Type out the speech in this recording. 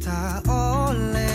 fiesta, ole